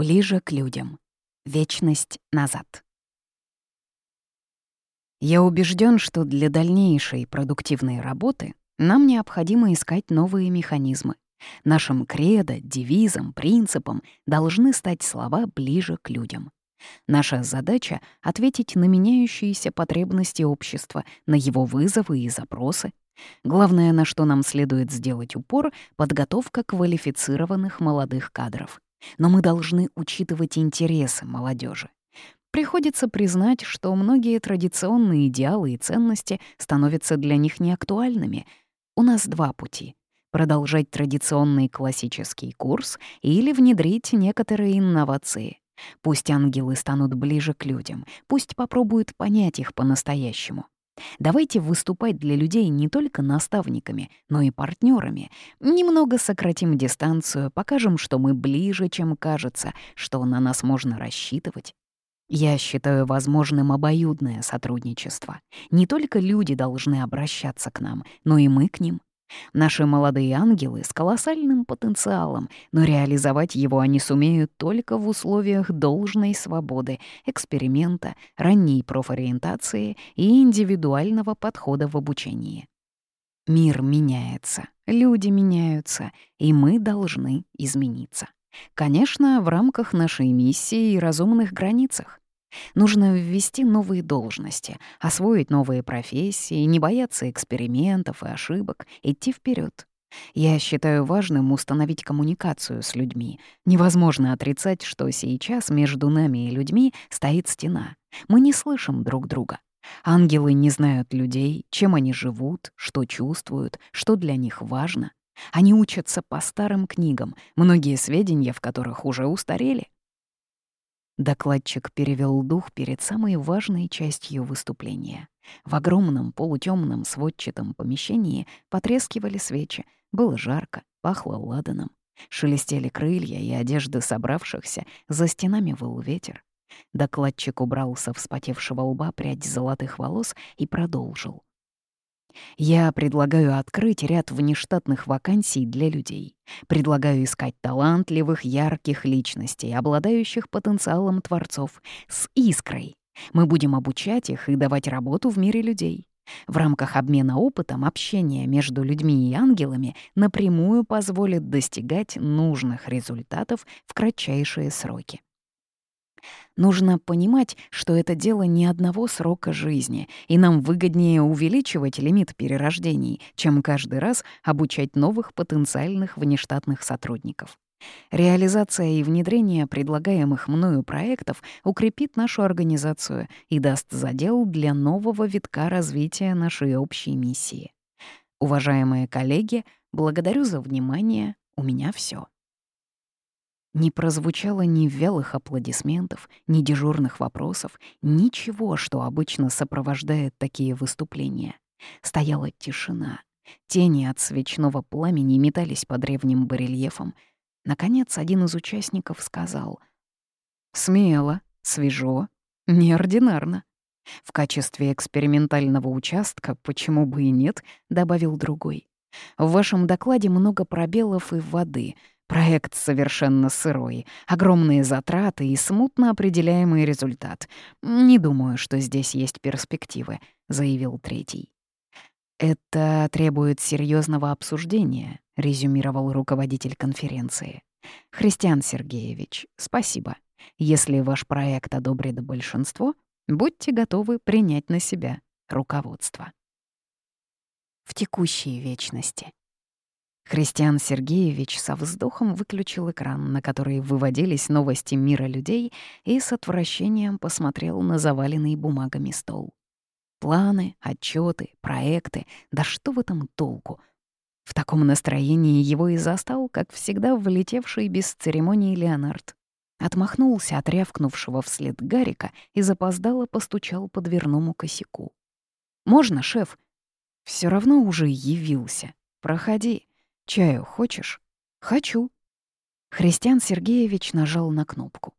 Ближе к людям. Вечность назад. Я убежден, что для дальнейшей продуктивной работы нам необходимо искать новые механизмы. Нашим кредо, девизом, принципом должны стать слова ближе к людям. Наша задача — ответить на меняющиеся потребности общества, на его вызовы и запросы. Главное, на что нам следует сделать упор — подготовка квалифицированных молодых кадров. Но мы должны учитывать интересы молодежи. Приходится признать, что многие традиционные идеалы и ценности становятся для них неактуальными. У нас два пути — продолжать традиционный классический курс или внедрить некоторые инновации. Пусть ангелы станут ближе к людям, пусть попробуют понять их по-настоящему. Давайте выступать для людей не только наставниками, но и партнерами. Немного сократим дистанцию, покажем, что мы ближе, чем кажется, что на нас можно рассчитывать. Я считаю возможным обоюдное сотрудничество. Не только люди должны обращаться к нам, но и мы к ним. Наши молодые ангелы с колоссальным потенциалом, но реализовать его они сумеют только в условиях должной свободы, эксперимента, ранней профориентации и индивидуального подхода в обучении. Мир меняется, люди меняются, и мы должны измениться. Конечно, в рамках нашей миссии и разумных границах. Нужно ввести новые должности, освоить новые профессии, не бояться экспериментов и ошибок, идти вперед. Я считаю важным установить коммуникацию с людьми. Невозможно отрицать, что сейчас между нами и людьми стоит стена. Мы не слышим друг друга. Ангелы не знают людей, чем они живут, что чувствуют, что для них важно. Они учатся по старым книгам, многие сведения в которых уже устарели. Докладчик перевел дух перед самой важной частью выступления. В огромном полутемном сводчатом помещении потрескивали свечи, было жарко, пахло ладаном. Шелестели крылья и одежды собравшихся, за стенами выл ветер. Докладчик убрал со вспотевшего лба прядь золотых волос и продолжил. Я предлагаю открыть ряд внештатных вакансий для людей. Предлагаю искать талантливых, ярких личностей, обладающих потенциалом творцов, с искрой. Мы будем обучать их и давать работу в мире людей. В рамках обмена опытом общение между людьми и ангелами напрямую позволит достигать нужных результатов в кратчайшие сроки. Нужно понимать, что это дело не одного срока жизни, и нам выгоднее увеличивать лимит перерождений, чем каждый раз обучать новых потенциальных внештатных сотрудников. Реализация и внедрение предлагаемых мною проектов укрепит нашу организацию и даст задел для нового витка развития нашей общей миссии. Уважаемые коллеги, благодарю за внимание. У меня все. Не прозвучало ни вялых аплодисментов, ни дежурных вопросов, ничего, что обычно сопровождает такие выступления. Стояла тишина. Тени от свечного пламени метались по древним барельефам. Наконец, один из участников сказал «Смело, свежо, неординарно». В качестве экспериментального участка, почему бы и нет, добавил другой. В вашем докладе много пробелов и воды — Проект совершенно сырой, огромные затраты и смутно определяемый результат. Не думаю, что здесь есть перспективы, заявил третий. Это требует серьезного обсуждения, резюмировал руководитель конференции. Христиан Сергеевич, спасибо. Если ваш проект одобрит большинство, будьте готовы принять на себя руководство. В текущей вечности. Христиан Сергеевич со вздохом выключил экран, на который выводились новости мира людей, и с отвращением посмотрел на заваленный бумагами стол. Планы, отчеты, проекты, да что в этом толку? В таком настроении его и застал, как всегда, влетевший без церемонии Леонард. Отмахнулся от рявкнувшего вслед Гарика и запоздало постучал по дверному косяку. «Можно, шеф?» Все равно уже явился. Проходи». «Чаю хочешь?» «Хочу». Христиан Сергеевич нажал на кнопку.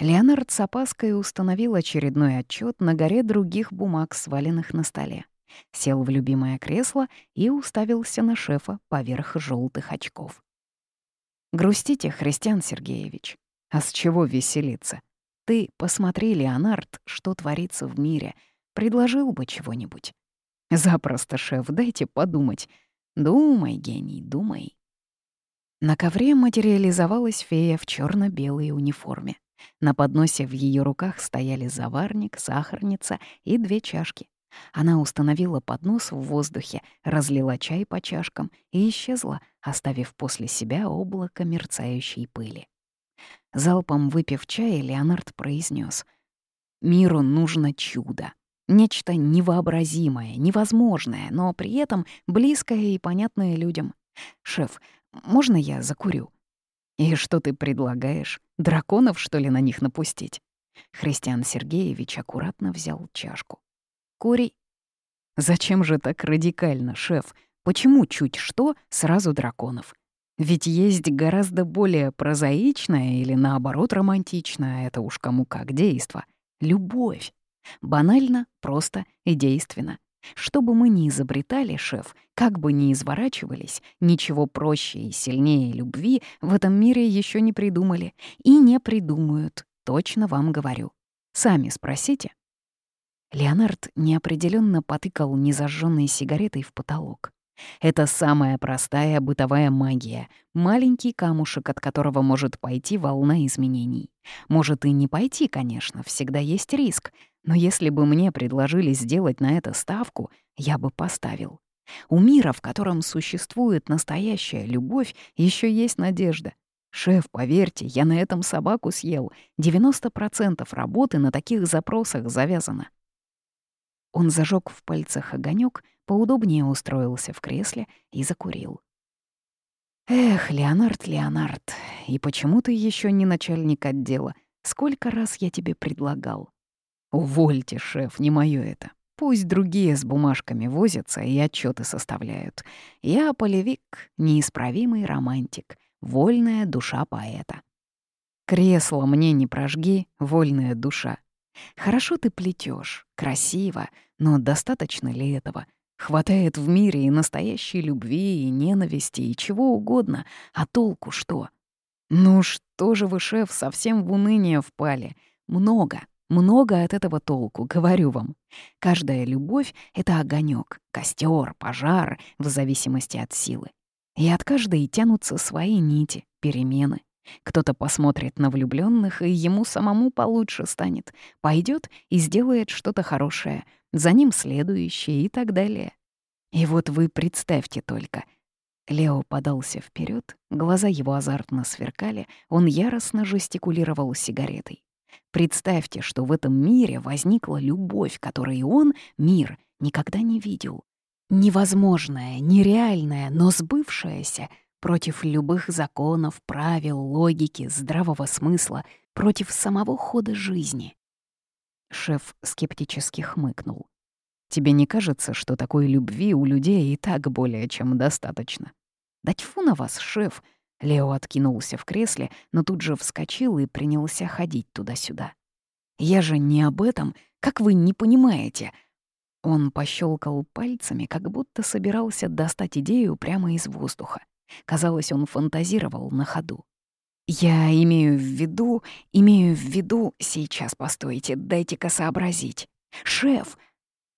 Леонард с опаской установил очередной отчет на горе других бумаг, сваленных на столе. Сел в любимое кресло и уставился на шефа поверх желтых очков. «Грустите, Христиан Сергеевич. А с чего веселиться? Ты посмотри, Леонард, что творится в мире. Предложил бы чего-нибудь. Запросто, шеф, дайте подумать. Думай, гений, думай. На ковре материализовалась фея в черно белой униформе. На подносе в ее руках стояли заварник, сахарница и две чашки. Она установила поднос в воздухе, разлила чай по чашкам и исчезла, оставив после себя облако мерцающей пыли. Залпом выпив чай, Леонард произнес: «Миру нужно чудо. Нечто невообразимое, невозможное, но при этом близкое и понятное людям. Шеф, можно я закурю?» «И что ты предлагаешь? Драконов, что ли, на них напустить?» Христиан Сергеевич аккуратно взял чашку. «Кури». «Зачем же так радикально, шеф? Почему чуть что сразу драконов? Ведь есть гораздо более прозаичное или, наоборот, романтичное, это уж кому как действо. Любовь. Банально, просто и действенно. Что бы мы ни изобретали, шеф, как бы ни изворачивались, ничего проще и сильнее любви в этом мире еще не придумали. И не придумают, точно вам говорю. Сами спросите. Леонард неопределенно потыкал незажженной сигаретой в потолок. Это самая простая бытовая магия, маленький камушек, от которого может пойти волна изменений. Может и не пойти, конечно, всегда есть риск, но если бы мне предложили сделать на это ставку, я бы поставил. У мира, в котором существует настоящая любовь, еще есть надежда. Шеф, поверьте, я на этом собаку съел. 90% работы на таких запросах завязано. Он зажег в пальцах огонек, поудобнее устроился в кресле и закурил. «Эх, Леонард, Леонард, и почему ты еще не начальник отдела? Сколько раз я тебе предлагал?» «Увольте, шеф, не моё это. Пусть другие с бумажками возятся и отчеты составляют. Я полевик, неисправимый романтик, вольная душа поэта. Кресло мне не прожги, вольная душа. Хорошо ты плетешь, красиво, но достаточно ли этого? Хватает в мире и настоящей любви, и ненависти, и чего угодно, а толку что? Ну что же вы, шеф, совсем в уныние впали? Много, много от этого толку, говорю вам. Каждая любовь — это огонек, костер, пожар, в зависимости от силы. И от каждой тянутся свои нити, перемены. Кто-то посмотрит на влюбленных, и ему самому получше станет. Пойдет и сделает что-то хорошее, за ним следующее и так далее. И вот вы представьте только. Лео подался вперед, глаза его азартно сверкали, он яростно жестикулировал сигаретой. Представьте, что в этом мире возникла любовь, которой он, мир, никогда не видел. Невозможная, нереальная, но сбывшаяся — против любых законов, правил, логики, здравого смысла, против самого хода жизни. Шеф скептически хмыкнул. «Тебе не кажется, что такой любви у людей и так более чем достаточно?» «Да тьфу на вас, шеф!» Лео откинулся в кресле, но тут же вскочил и принялся ходить туда-сюда. «Я же не об этом, как вы не понимаете!» Он пощелкал пальцами, как будто собирался достать идею прямо из воздуха. Казалось, он фантазировал на ходу. «Я имею в виду, имею в виду... Сейчас, постойте, дайте-ка сообразить. Шеф!»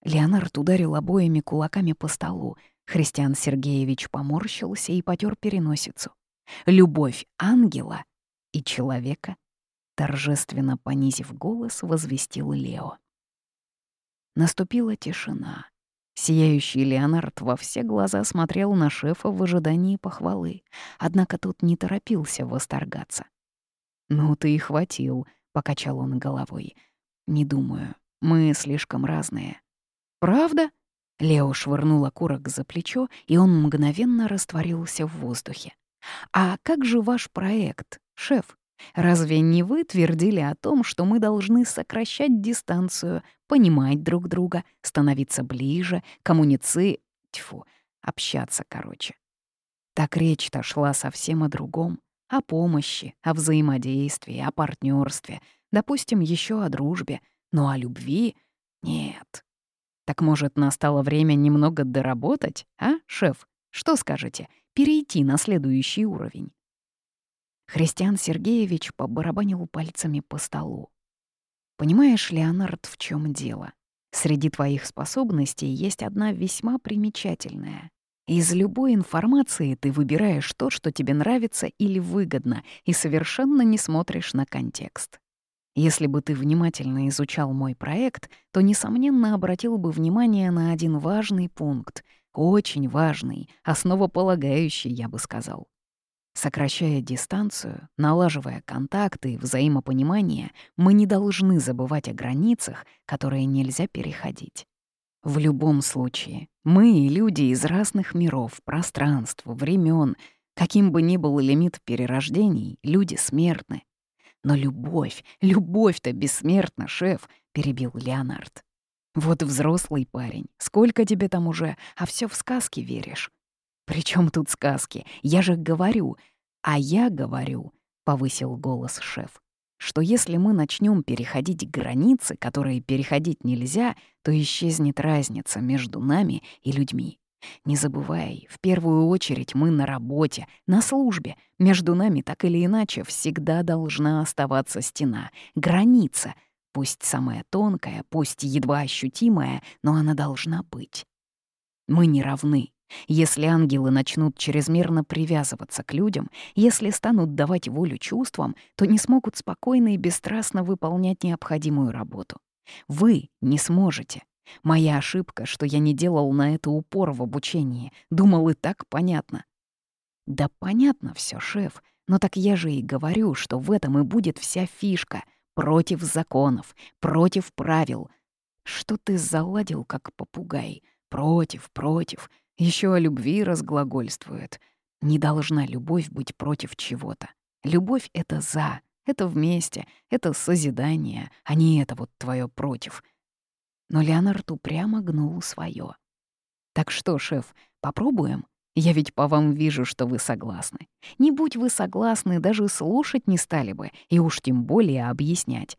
Леонард ударил обоими кулаками по столу. Христиан Сергеевич поморщился и потер переносицу. «Любовь ангела и человека», — торжественно понизив голос, возвестил Лео. Наступила тишина. Сияющий Леонард во все глаза смотрел на шефа в ожидании похвалы, однако тот не торопился восторгаться. «Ну ты и хватил», — покачал он головой. «Не думаю, мы слишком разные». «Правда?» Лео швырнул окурок за плечо, и он мгновенно растворился в воздухе. «А как же ваш проект, шеф?» Разве не вы твердили о том, что мы должны сокращать дистанцию, понимать друг друга, становиться ближе, коммуници... Тьфу, общаться, короче. Так речь-то шла совсем о другом. О помощи, о взаимодействии, о партнерстве, допустим, еще о дружбе. Но о любви — нет. Так, может, настало время немного доработать, а, шеф? Что скажете? Перейти на следующий уровень? Христиан Сергеевич побарабанил пальцами по столу. «Понимаешь, Леонард, в чем дело? Среди твоих способностей есть одна весьма примечательная. Из любой информации ты выбираешь то, что тебе нравится или выгодно, и совершенно не смотришь на контекст. Если бы ты внимательно изучал мой проект, то, несомненно, обратил бы внимание на один важный пункт, очень важный, основополагающий, я бы сказал. Сокращая дистанцию, налаживая контакты и взаимопонимание, мы не должны забывать о границах, которые нельзя переходить. В любом случае, мы — люди из разных миров, пространств, времен. Каким бы ни был лимит перерождений, люди смертны. Но любовь, любовь-то бессмертна, шеф, — перебил Леонард. Вот взрослый парень, сколько тебе там уже, а все в сказки веришь. «При чем тут сказки? Я же говорю». «А я говорю», — повысил голос шеф, «что если мы начнем переходить границы, которые переходить нельзя, то исчезнет разница между нами и людьми. Не забывай, в первую очередь мы на работе, на службе. Между нами так или иначе всегда должна оставаться стена, граница, пусть самая тонкая, пусть едва ощутимая, но она должна быть. Мы не равны, если ангелы начнут чрезмерно привязываться к людям, если станут давать волю чувствам, то не смогут спокойно и бесстрастно выполнять необходимую работу. Вы не сможете. Моя ошибка, что я не делал на это упор в обучении. Думал, и так понятно. Да понятно все, шеф. Но так я же и говорю, что в этом и будет вся фишка. Против законов, против правил. Что ты заладил, как попугай? Против, против. Еще о любви разглагольствует. Не должна любовь быть против чего-то. Любовь — это «за», это вместе, это созидание, а не это вот твое против. Но Леонард упрямо гнул свое. «Так что, шеф, попробуем? Я ведь по вам вижу, что вы согласны. Не будь вы согласны, даже слушать не стали бы, и уж тем более объяснять.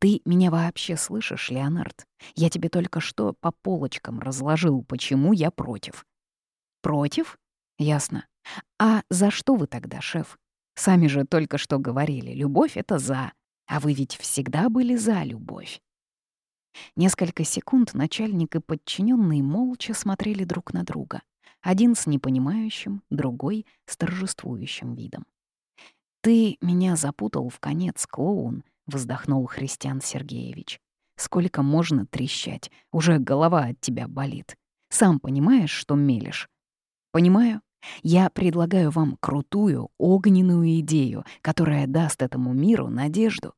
Ты меня вообще слышишь, Леонард? Я тебе только что по полочкам разложил, почему я против. Против? Ясно. А за что вы тогда, шеф? Сами же только что говорили, любовь — это за. А вы ведь всегда были за любовь. Несколько секунд начальник и подчиненный молча смотрели друг на друга. Один с непонимающим, другой — с торжествующим видом. «Ты меня запутал в конец, клоун», — вздохнул Христиан Сергеевич. «Сколько можно трещать? Уже голова от тебя болит. Сам понимаешь, что мелешь? Понимаю? Я предлагаю вам крутую, огненную идею, которая даст этому миру надежду.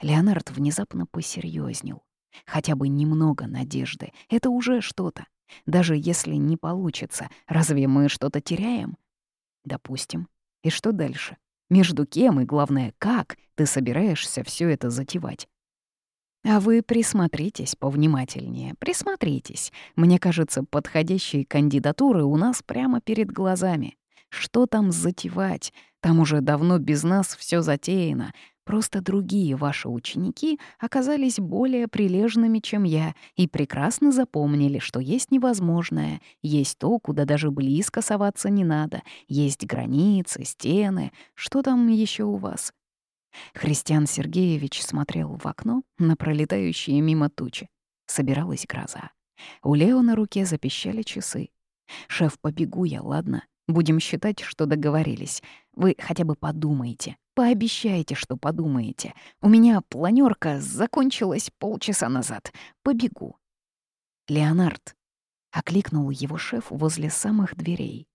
Леонард внезапно посерьезнел. Хотя бы немного надежды — это уже что-то. Даже если не получится, разве мы что-то теряем? Допустим. И что дальше? Между кем и, главное, как ты собираешься все это затевать? А вы присмотритесь повнимательнее, присмотритесь. Мне кажется, подходящие кандидатуры у нас прямо перед глазами. Что там затевать? Там уже давно без нас все затеяно. Просто другие ваши ученики оказались более прилежными, чем я, и прекрасно запомнили, что есть невозможное, есть то, куда даже близко соваться не надо, есть границы, стены. Что там еще у вас? Христиан Сергеевич смотрел в окно на пролетающие мимо тучи. Собиралась гроза. У Лео на руке запищали часы. «Шеф, побегу я, ладно? Будем считать, что договорились. Вы хотя бы подумайте. Пообещайте, что подумаете. У меня планерка закончилась полчаса назад. Побегу». «Леонард», — окликнул его шеф возле самых дверей.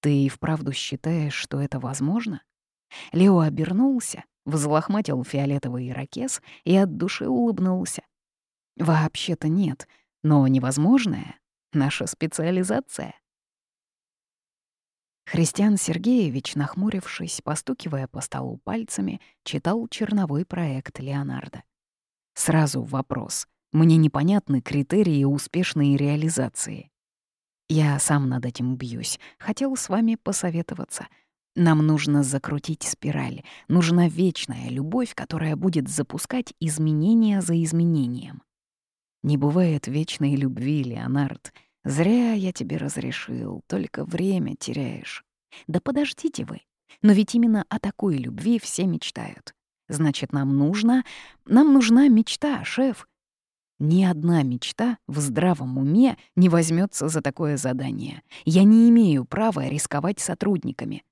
«Ты и вправду считаешь, что это возможно?» Лео обернулся, взлохматил фиолетовый ирокез и от души улыбнулся. «Вообще-то нет, но невозможное — наша специализация». Христиан Сергеевич, нахмурившись, постукивая по столу пальцами, читал черновой проект Леонардо. Сразу вопрос. Мне непонятны критерии успешной реализации. Я сам над этим бьюсь. Хотел с вами посоветоваться — нам нужно закрутить спираль. Нужна вечная любовь, которая будет запускать изменения за изменением. Не бывает вечной любви, Леонард. Зря я тебе разрешил, только время теряешь. Да подождите вы. Но ведь именно о такой любви все мечтают. Значит, нам нужно... Нам нужна мечта, шеф. Ни одна мечта в здравом уме не возьмется за такое задание. Я не имею права рисковать сотрудниками.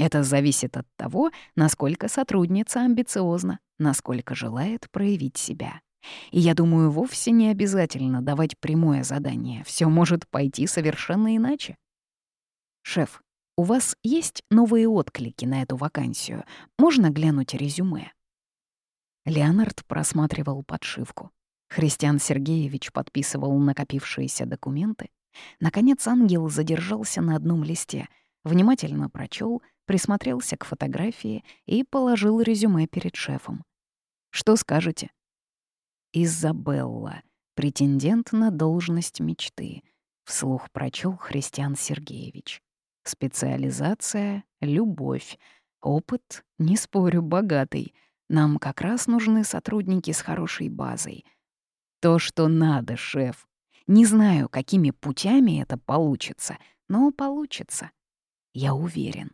Это зависит от того, насколько сотрудница амбициозна, насколько желает проявить себя. И я думаю, вовсе не обязательно давать прямое задание. Все может пойти совершенно иначе. Шеф, у вас есть новые отклики на эту вакансию? Можно глянуть резюме? Леонард просматривал подшивку. Христиан Сергеевич подписывал накопившиеся документы. Наконец ангел задержался на одном листе, внимательно прочел, присмотрелся к фотографии и положил резюме перед шефом. «Что скажете?» «Изабелла, претендент на должность мечты», — вслух прочел Христиан Сергеевич. «Специализация — любовь. Опыт, не спорю, богатый. Нам как раз нужны сотрудники с хорошей базой. То, что надо, шеф. Не знаю, какими путями это получится, но получится. Я уверен.